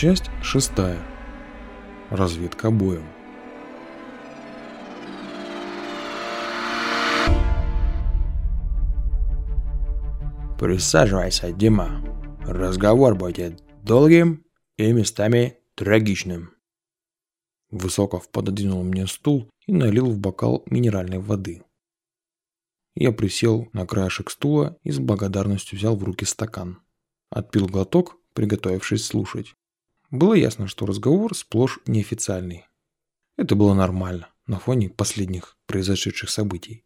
Часть шестая. Разведка боем. Присаживайся, Дима. Разговор будет долгим и местами трагичным. Высоков пододвинул мне стул и налил в бокал минеральной воды. Я присел на краешек стула и с благодарностью взял в руки стакан. Отпил глоток, приготовившись слушать. Было ясно, что разговор сплошь неофициальный. Это было нормально на фоне последних произошедших событий.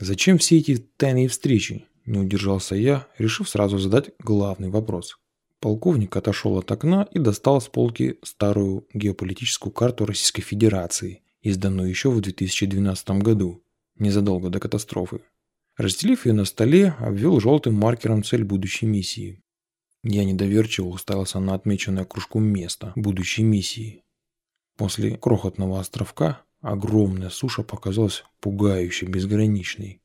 Зачем все эти тайные встречи? Не удержался я, решив сразу задать главный вопрос. Полковник отошел от окна и достал с полки старую геополитическую карту Российской Федерации, изданную еще в 2012 году, незадолго до катастрофы. Разделив ее на столе, обвел желтым маркером цель будущей миссии. Я недоверчиво уставился на отмеченное кружком место будущей миссии. После крохотного островка огромная суша показалась пугающе безграничной.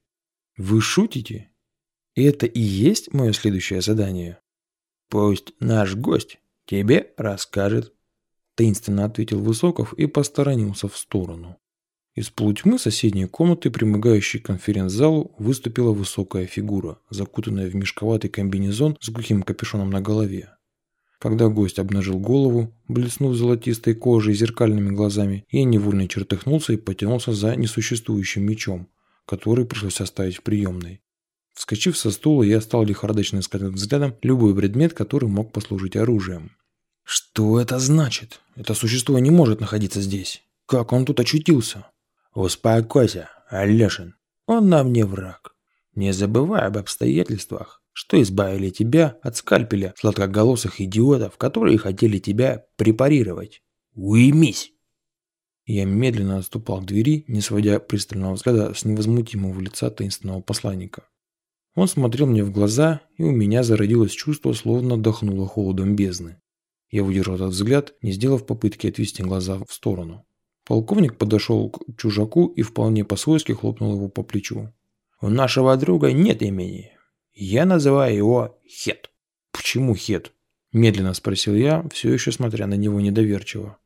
Вы шутите? Это и есть мое следующее задание? Пусть наш гость тебе расскажет. Таинственно ответил Высоков и посторонился в сторону. Из полутьмы соседней комнаты, примыкающей к конференц-залу, выступила высокая фигура, закутанная в мешковатый комбинезон с глухим капюшоном на голове. Когда гость обнажил голову, блеснув золотистой кожей и зеркальными глазами, я невольно чертыхнулся и потянулся за несуществующим мечом, который пришлось оставить в приемной. Вскочив со стула, я стал лихорадочно искать взглядом любой предмет, который мог послужить оружием. Что это значит? Это существо не может находиться здесь. Как он тут очутился? Успокойся, Алешин. Он нам не враг. Не забывай об обстоятельствах, что избавили тебя от скальпеля сладкоголосых идиотов, которые хотели тебя препарировать. Уймись!» Я медленно отступал к двери, не сводя пристального взгляда с невозмутимого лица таинственного посланника. Он смотрел мне в глаза, и у меня зародилось чувство, словно дохнуло холодом бездны. Я выдержал этот взгляд, не сделав попытки отвести глаза в сторону. Полковник подошел к чужаку и вполне по-свойски хлопнул его по плечу. «У нашего друга нет имени. Я называю его Хет». «Почему Хет?» – медленно спросил я, все еще смотря на него недоверчиво.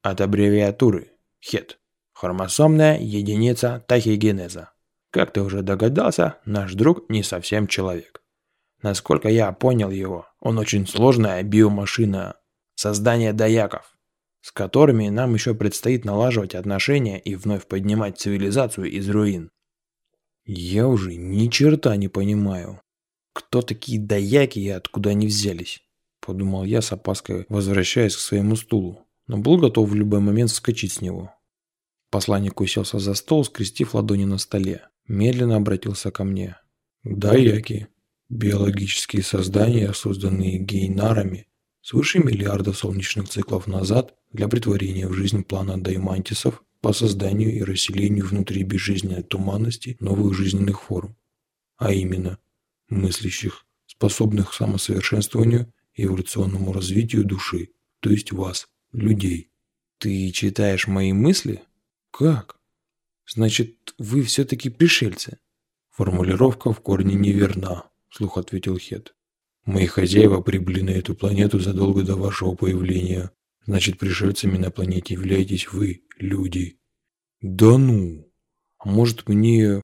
«От аббревиатуры. Хет. Хромосомная единица тахигенеза. Как ты уже догадался, наш друг не совсем человек. Насколько я понял его, он очень сложная биомашина создания дояков с которыми нам еще предстоит налаживать отношения и вновь поднимать цивилизацию из руин. Я уже ни черта не понимаю, кто такие даяки и откуда они взялись, подумал я с опаской, возвращаясь к своему стулу, но был готов в любой момент вскочить с него. Посланник уселся за стол, скрестив ладони на столе, медленно обратился ко мне. Даяки – биологические создания, созданные гейнарами свыше миллиарда солнечных циклов назад для притворения в жизнь плана даймантисов по созданию и расселению внутри безжизненной туманности новых жизненных форм, а именно мыслящих, способных к самосовершенствованию и эволюционному развитию души, то есть вас, людей. Ты читаешь мои мысли? Как? Значит, вы все-таки пришельцы? Формулировка в корне неверна, вслух ответил Хет. Мои хозяева прибыли на эту планету задолго до вашего появления. Значит, пришельцами на планете являетесь вы, люди. Да ну! А может мне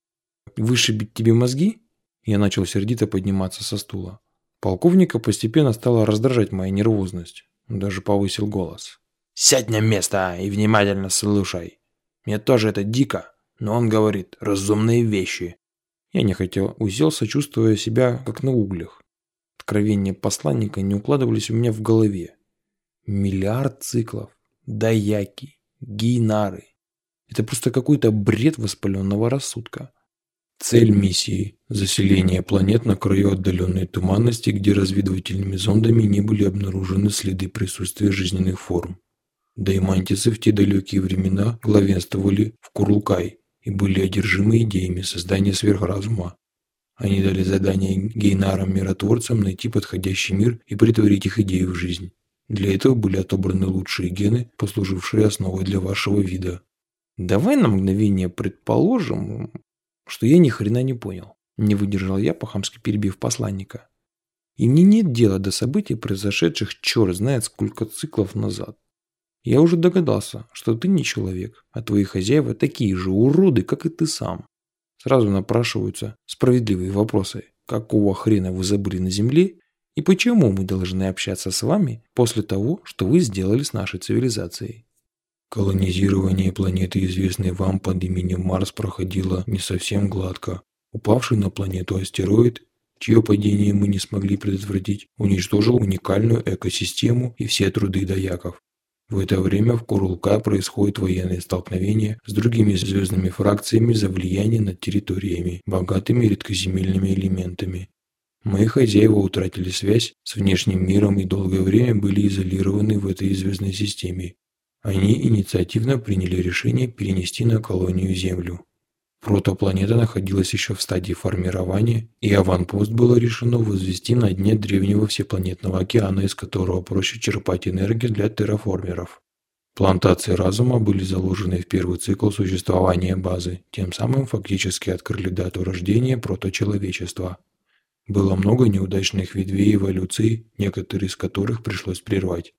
вышибить тебе мозги? Я начал сердито подниматься со стула. Полковника постепенно стала раздражать моя нервозность. Даже повысил голос. «Сядь на место и внимательно слушай. Мне тоже это дико, но он говорит разумные вещи». Я не хотел уселся, чувствуя себя как на углях. Откровения посланника не укладывались у меня в голове. Миллиард циклов, даяки, гейнары. Это просто какой-то бред воспаленного рассудка. Цель миссии – заселение планет на краю отдаленной туманности, где разведывательными зондами не были обнаружены следы присутствия жизненных форм. Даймантисы в те далекие времена главенствовали в Курлкай и были одержимы идеями создания сверхразума. Они дали задание гейнарам-миротворцам найти подходящий мир и притворить их идею в жизнь. Для этого были отобраны лучшие гены, послужившие основой для вашего вида. Давай на мгновение предположим, что я ни хрена не понял. Не выдержал я, по-хамски перебив посланника. И мне нет дела до событий, произошедших черт знает сколько циклов назад. Я уже догадался, что ты не человек, а твои хозяева такие же уроды, как и ты сам. Сразу напрашиваются справедливые вопросы. Какого хрена вы забыли на Земле и почему мы должны общаться с вами после того, что вы сделали с нашей цивилизацией? Колонизирование планеты, известной вам под именем Марс, проходило не совсем гладко. Упавший на планету астероид, чье падение мы не смогли предотвратить, уничтожил уникальную экосистему и все труды дояков. В это время в Курулка происходит военное столкновение с другими звездными фракциями за влияние над территориями, богатыми редкоземельными элементами. Мои хозяева утратили связь с внешним миром и долгое время были изолированы в этой звездной системе. Они инициативно приняли решение перенести на колонию Землю. Протопланета находилась еще в стадии формирования, и аванпост было решено возвести на дне древнего всепланетного океана, из которого проще черпать энергию для терраформеров. Плантации разума были заложены в первый цикл существования базы, тем самым фактически открыли дату рождения проточеловечества. Было много неудачных ветвей эволюции, некоторые из которых пришлось прервать.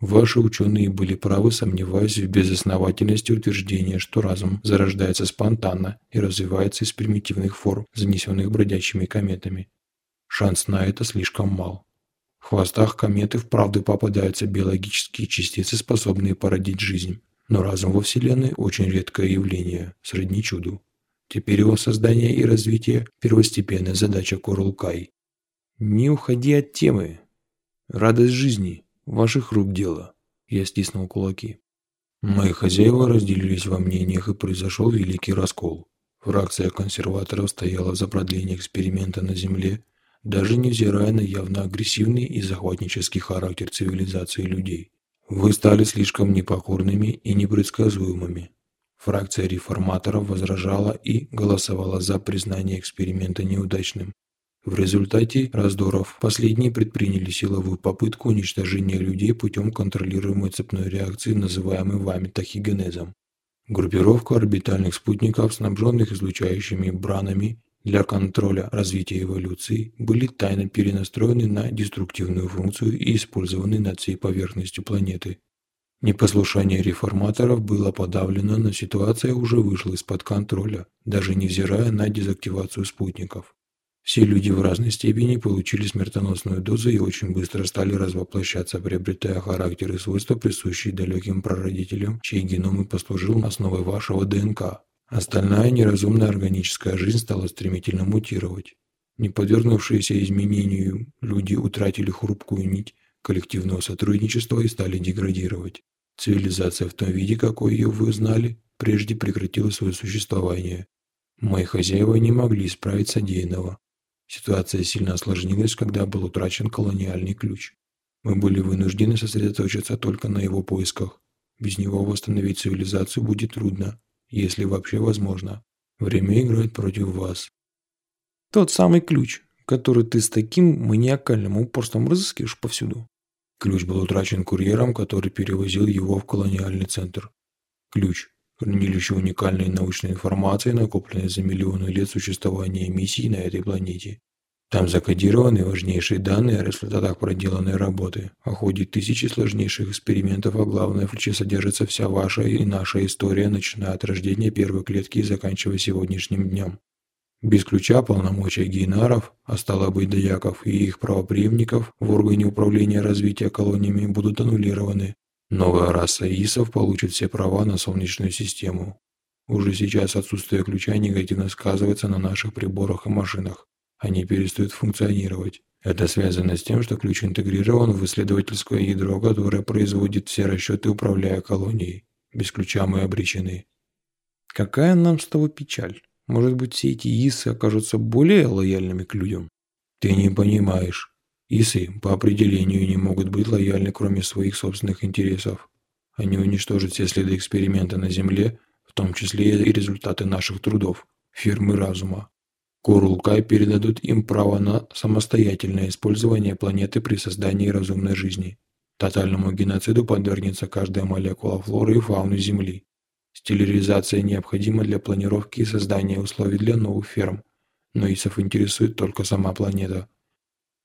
Ваши ученые были правы, сомневаясь в безосновательности утверждения, что разум зарождается спонтанно и развивается из примитивных форм, занесенных бродячими кометами. Шанс на это слишком мал. В хвостах кометы вправду попадаются биологические частицы, способные породить жизнь. Но разум во Вселенной – очень редкое явление, сродни чуду. Теперь его создание и развитие – первостепенная задача Курулкай. Не уходи от темы. Радость жизни – Ваших рук дело. Я стиснул кулаки. Мои хозяева разделились во мнениях и произошел великий раскол. Фракция консерваторов стояла за продление эксперимента на Земле, даже невзирая на явно агрессивный и захватнический характер цивилизации людей. Вы стали слишком непокорными и непредсказуемыми. Фракция реформаторов возражала и голосовала за признание эксперимента неудачным. В результате раздоров последние предприняли силовую попытку уничтожения людей путем контролируемой цепной реакции, называемой вами тахигенезом. Группировка орбитальных спутников, снабженных излучающими бранами для контроля развития эволюции, были тайно перенастроены на деструктивную функцию и использованы над всей поверхностью планеты. Непослушание реформаторов было подавлено, но ситуация уже вышла из-под контроля, даже невзирая на дезактивацию спутников. Все люди в разной степени получили смертоносную дозу и очень быстро стали развоплощаться, приобретая характер и свойства, присущие далеким прародителям, чей геном и послужил основой вашего ДНК. Остальная неразумная органическая жизнь стала стремительно мутировать. Не подвергнувшиеся изменению люди утратили хрупкую нить коллективного сотрудничества и стали деградировать. Цивилизация в том виде, какой ее вы знали, прежде прекратила свое существование. Мои хозяева не могли исправить содеянного. Ситуация сильно осложнилась, когда был утрачен колониальный ключ. Мы были вынуждены сосредоточиться только на его поисках. Без него восстановить цивилизацию будет трудно, если вообще возможно. Время играет против вас. Тот самый ключ, который ты с таким маниакальным упорством разыскиваешь повсюду. Ключ был утрачен курьером, который перевозил его в колониальный центр. Ключ – хранилище уникальной научной информации, накопленной за миллионы лет существования миссий на этой планете. Там закодированы важнейшие данные о результатах проделанной работы, о ходе тысячи сложнейших экспериментов, а главное, в ключе содержится вся ваша и наша история, начиная от рождения первой клетки и заканчивая сегодняшним днем. Без ключа полномочия гейнаров, а стало быть дояков и их правоприемников в органе управления развития колониями будут аннулированы. Новая раса ИСов получит все права на Солнечную систему. Уже сейчас отсутствие ключа негативно сказывается на наших приборах и машинах они перестают функционировать. Это связано с тем, что ключ интегрирован в исследовательское ядро, которое производит все расчеты, управляя колонией. Без ключа мы обречены. Какая нам с того печаль? Может быть, все эти исы окажутся более лояльными к людям? Ты не понимаешь. Исы по определению не могут быть лояльны, кроме своих собственных интересов. Они уничтожат все следы эксперимента на Земле, в том числе и результаты наших трудов, фирмы разума. Курулкай передадут им право на самостоятельное использование планеты при создании разумной жизни. Тотальному геноциду подвергнется каждая молекула флоры и фауны Земли. Стиляризация необходима для планировки и создания условий для новых ферм, но ИСов интересует только сама планета.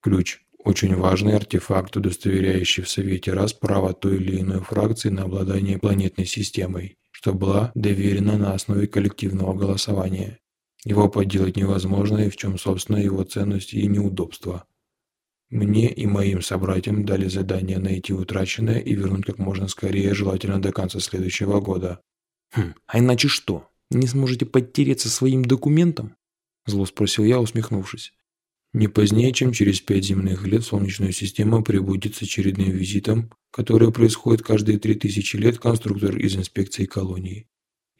Ключ Очень важный артефакт, удостоверяющий в Совете раз право той или иной фракции на обладание планетной системой, что была доверена на основе коллективного голосования. Его подделать невозможно, и в чем, собственно, его ценности и неудобства. Мне и моим собратьям дали задание найти утраченное и вернуть как можно скорее, желательно до конца следующего года. «Хм, а иначе что? Не сможете подтереться своим документом?» Зло спросил я, усмехнувшись. Не позднее, чем через пять земных лет Солнечная система прибудет с очередным визитом, который происходит каждые три тысячи лет конструктор из инспекции колонии.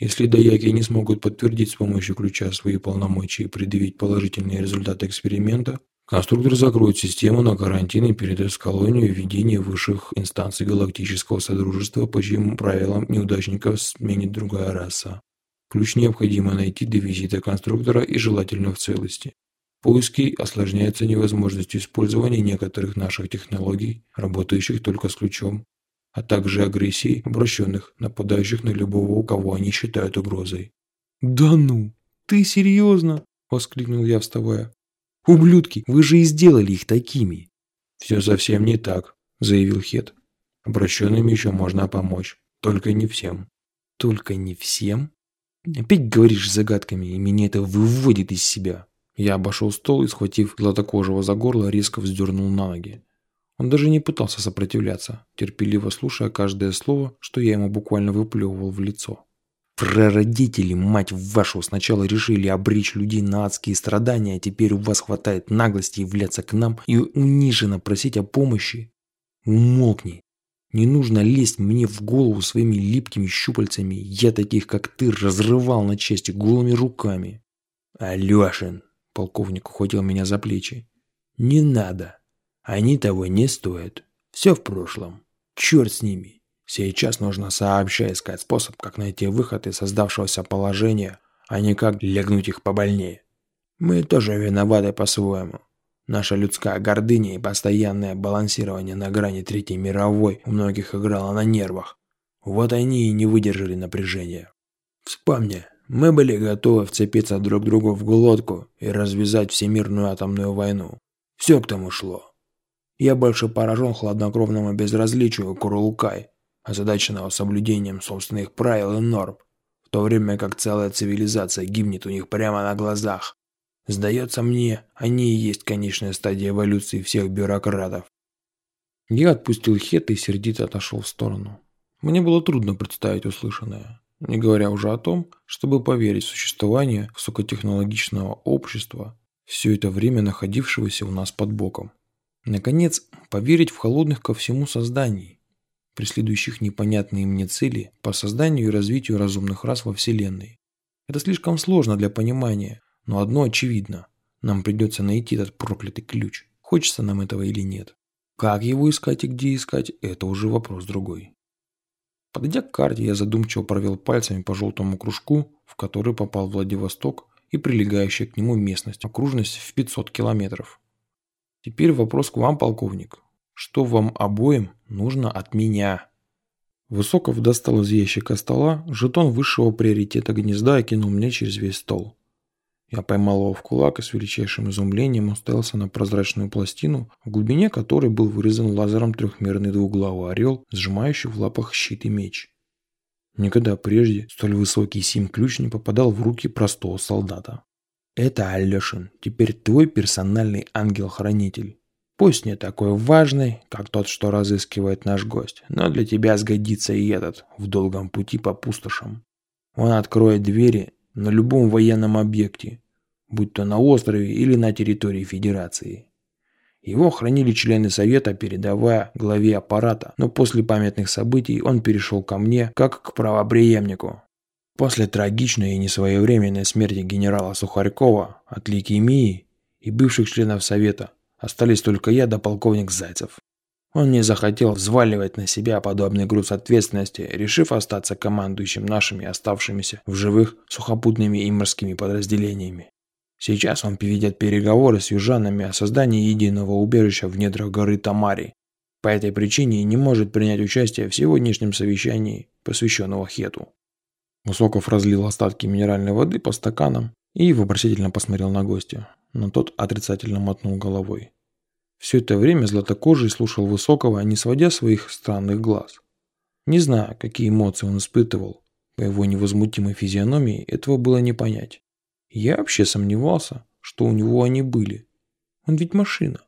Если даяки не смогут подтвердить с помощью ключа свои полномочия и предъявить положительные результаты эксперимента, конструктор закроет систему на карантин и передаст колонию введение высших инстанций галактического содружества, по чьим правилам неудачников сменит другая раса. Ключ необходимо найти до визита конструктора и желательно в целости. Поиски осложняются невозможностью использования некоторых наших технологий, работающих только с ключом, а также агрессией обращенных, нападающих на любого, у кого они считают угрозой. «Да ну! Ты серьезно?» – воскликнул я, вставая. «Ублюдки, вы же и сделали их такими!» «Все совсем не так», – заявил Хет. «Обращенным еще можно помочь, только не всем». «Только не всем?» «Опять говоришь загадками, и меня это выводит из себя». Я обошел стол и, схватив Златокожего за горло, резко вздернул на ноги. Он даже не пытался сопротивляться, терпеливо слушая каждое слово, что я ему буквально выплевывал в лицо. Прародители, мать вашу, сначала решили обречь людей на адские страдания, а теперь у вас хватает наглости являться к нам и униженно просить о помощи. Умолкни. Не нужно лезть мне в голову своими липкими щупальцами. Я таких, как ты, разрывал на части голыми руками. Алешин, Полковник ухватил меня за плечи. «Не надо. Они того не стоят. Все в прошлом. Черт с ними. Сейчас нужно сообща искать способ, как найти выход из создавшегося положения, а не как легнуть их побольнее. Мы тоже виноваты по-своему. Наша людская гордыня и постоянное балансирование на грани Третьей мировой у многих играло на нервах. Вот они и не выдержали напряжения. Вспомни, мы были готовы вцепиться друг другу в глотку и развязать всемирную атомную войну. Все к тому шло. Я больше поражен хладнокровному безразличию Курулкай, озадаченного соблюдением собственных правил и норм, в то время как целая цивилизация гибнет у них прямо на глазах. Сдается мне, они и есть конечная стадия эволюции всех бюрократов. Я отпустил Хет и сердито отошел в сторону. Мне было трудно представить услышанное не говоря уже о том, чтобы поверить в существование высокотехнологичного общества, все это время находившегося у нас под боком. Наконец, поверить в холодных ко всему созданий, преследующих непонятные мне цели по созданию и развитию разумных рас во Вселенной. Это слишком сложно для понимания, но одно очевидно. Нам придется найти этот проклятый ключ, хочется нам этого или нет. Как его искать и где искать – это уже вопрос другой. Подойдя к карте, я задумчиво провел пальцами по желтому кружку, в который попал Владивосток и прилегающая к нему местность, окружность в 500 километров. Теперь вопрос к вам, полковник. Что вам обоим нужно от меня? Высоков достал из ящика стола жетон высшего приоритета гнезда и кинул мне через весь стол. Я поймал его в кулак и с величайшим изумлением уставился на прозрачную пластину, в глубине которой был вырезан лазером трехмерный двуглавый орел, сжимающий в лапах щит и меч. Никогда прежде столь высокий сим-ключ не попадал в руки простого солдата. «Это Алешин, теперь твой персональный ангел-хранитель. Пусть не такой важный, как тот, что разыскивает наш гость, но для тебя сгодится и этот в долгом пути по пустошам. Он откроет двери на любом военном объекте, будь то на острове или на территории Федерации. Его хранили члены Совета, передавая главе аппарата, но после памятных событий он перешел ко мне, как к правопреемнику. После трагичной и несвоевременной смерти генерала Сухарькова от лейкемии и бывших членов Совета остались только я да полковник Зайцев. Он не захотел взваливать на себя подобный груз ответственности, решив остаться командующим нашими оставшимися в живых сухопутными и морскими подразделениями. Сейчас он ведет переговоры с южанами о создании единого убежища в недрах горы Тамари. По этой причине не может принять участие в сегодняшнем совещании, посвященного Хету. Высоков разлил остатки минеральной воды по стаканам и вопросительно посмотрел на гостя, но тот отрицательно мотнул головой. Все это время Златокожий слушал Высокого, не сводя своих странных глаз. Не знаю, какие эмоции он испытывал. По его невозмутимой физиономии этого было не понять. Я вообще сомневался, что у него они были. Он ведь машина.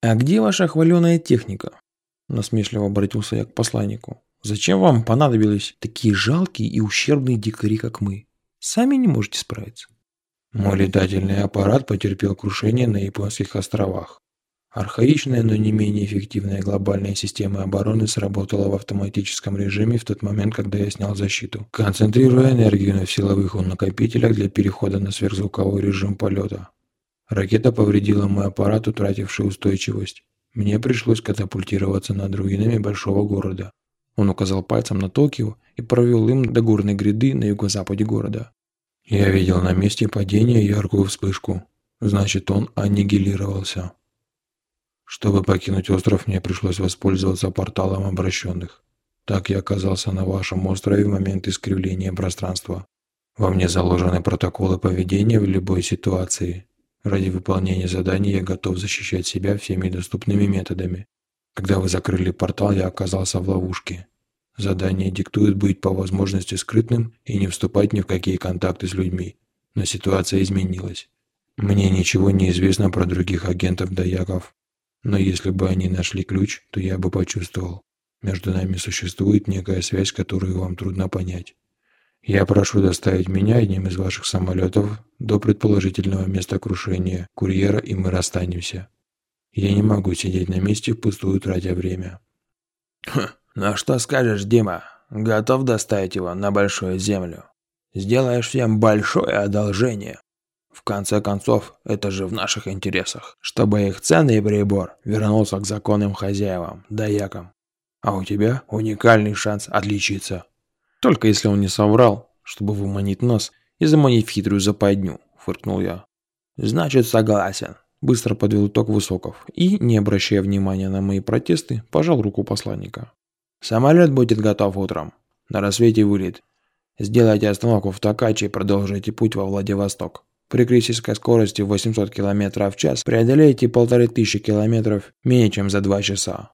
«А где ваша хваленая техника?» Насмешливо обратился я к посланнику. «Зачем вам понадобились такие жалкие и ущербные дикари, как мы? Сами не можете справиться». Мой летательный аппарат потерпел крушение на японских островах. Архаичная, но не менее эффективная глобальная система обороны сработала в автоматическом режиме в тот момент, когда я снял защиту, концентрируя энергию на силовых накопителях для перехода на сверхзвуковой режим полета. Ракета повредила мой аппарат, утративший устойчивость. Мне пришлось катапультироваться над руинами большого города. Он указал пальцем на Токио и провел им до горной гряды на юго-западе города. Я видел на месте падения яркую вспышку. Значит, он аннигилировался. Чтобы покинуть остров, мне пришлось воспользоваться порталом обращенных. Так я оказался на вашем острове в момент искривления пространства. Во мне заложены протоколы поведения в любой ситуации. Ради выполнения заданий я готов защищать себя всеми доступными методами. Когда вы закрыли портал, я оказался в ловушке. Задание диктует быть по возможности скрытным и не вступать ни в какие контакты с людьми. Но ситуация изменилась. Мне ничего не известно про других агентов-дояков. Но если бы они нашли ключ, то я бы почувствовал. Между нами существует некая связь, которую вам трудно понять. Я прошу доставить меня одним из ваших самолетов до предположительного места крушения курьера, и мы расстанемся. Я не могу сидеть на месте впустую, тратя время. Хм, ну что скажешь, Дима? Готов доставить его на Большую Землю? Сделаешь всем большое одолжение. В конце концов, это же в наших интересах, чтобы их ценный прибор вернулся к законным хозяевам, даякам. А у тебя уникальный шанс отличиться. Только если он не соврал, чтобы выманить нас и заманить в хитрую западню, фыркнул я. Значит, согласен. Быстро подвел итог Высоков и, не обращая внимания на мои протесты, пожал руку посланника. «Самолет будет готов утром. На рассвете вылет. Сделайте остановку в Токаче и продолжите путь во Владивосток. При критической скорости 800 км в час преодолеете полторы тысячи километров менее чем за два часа.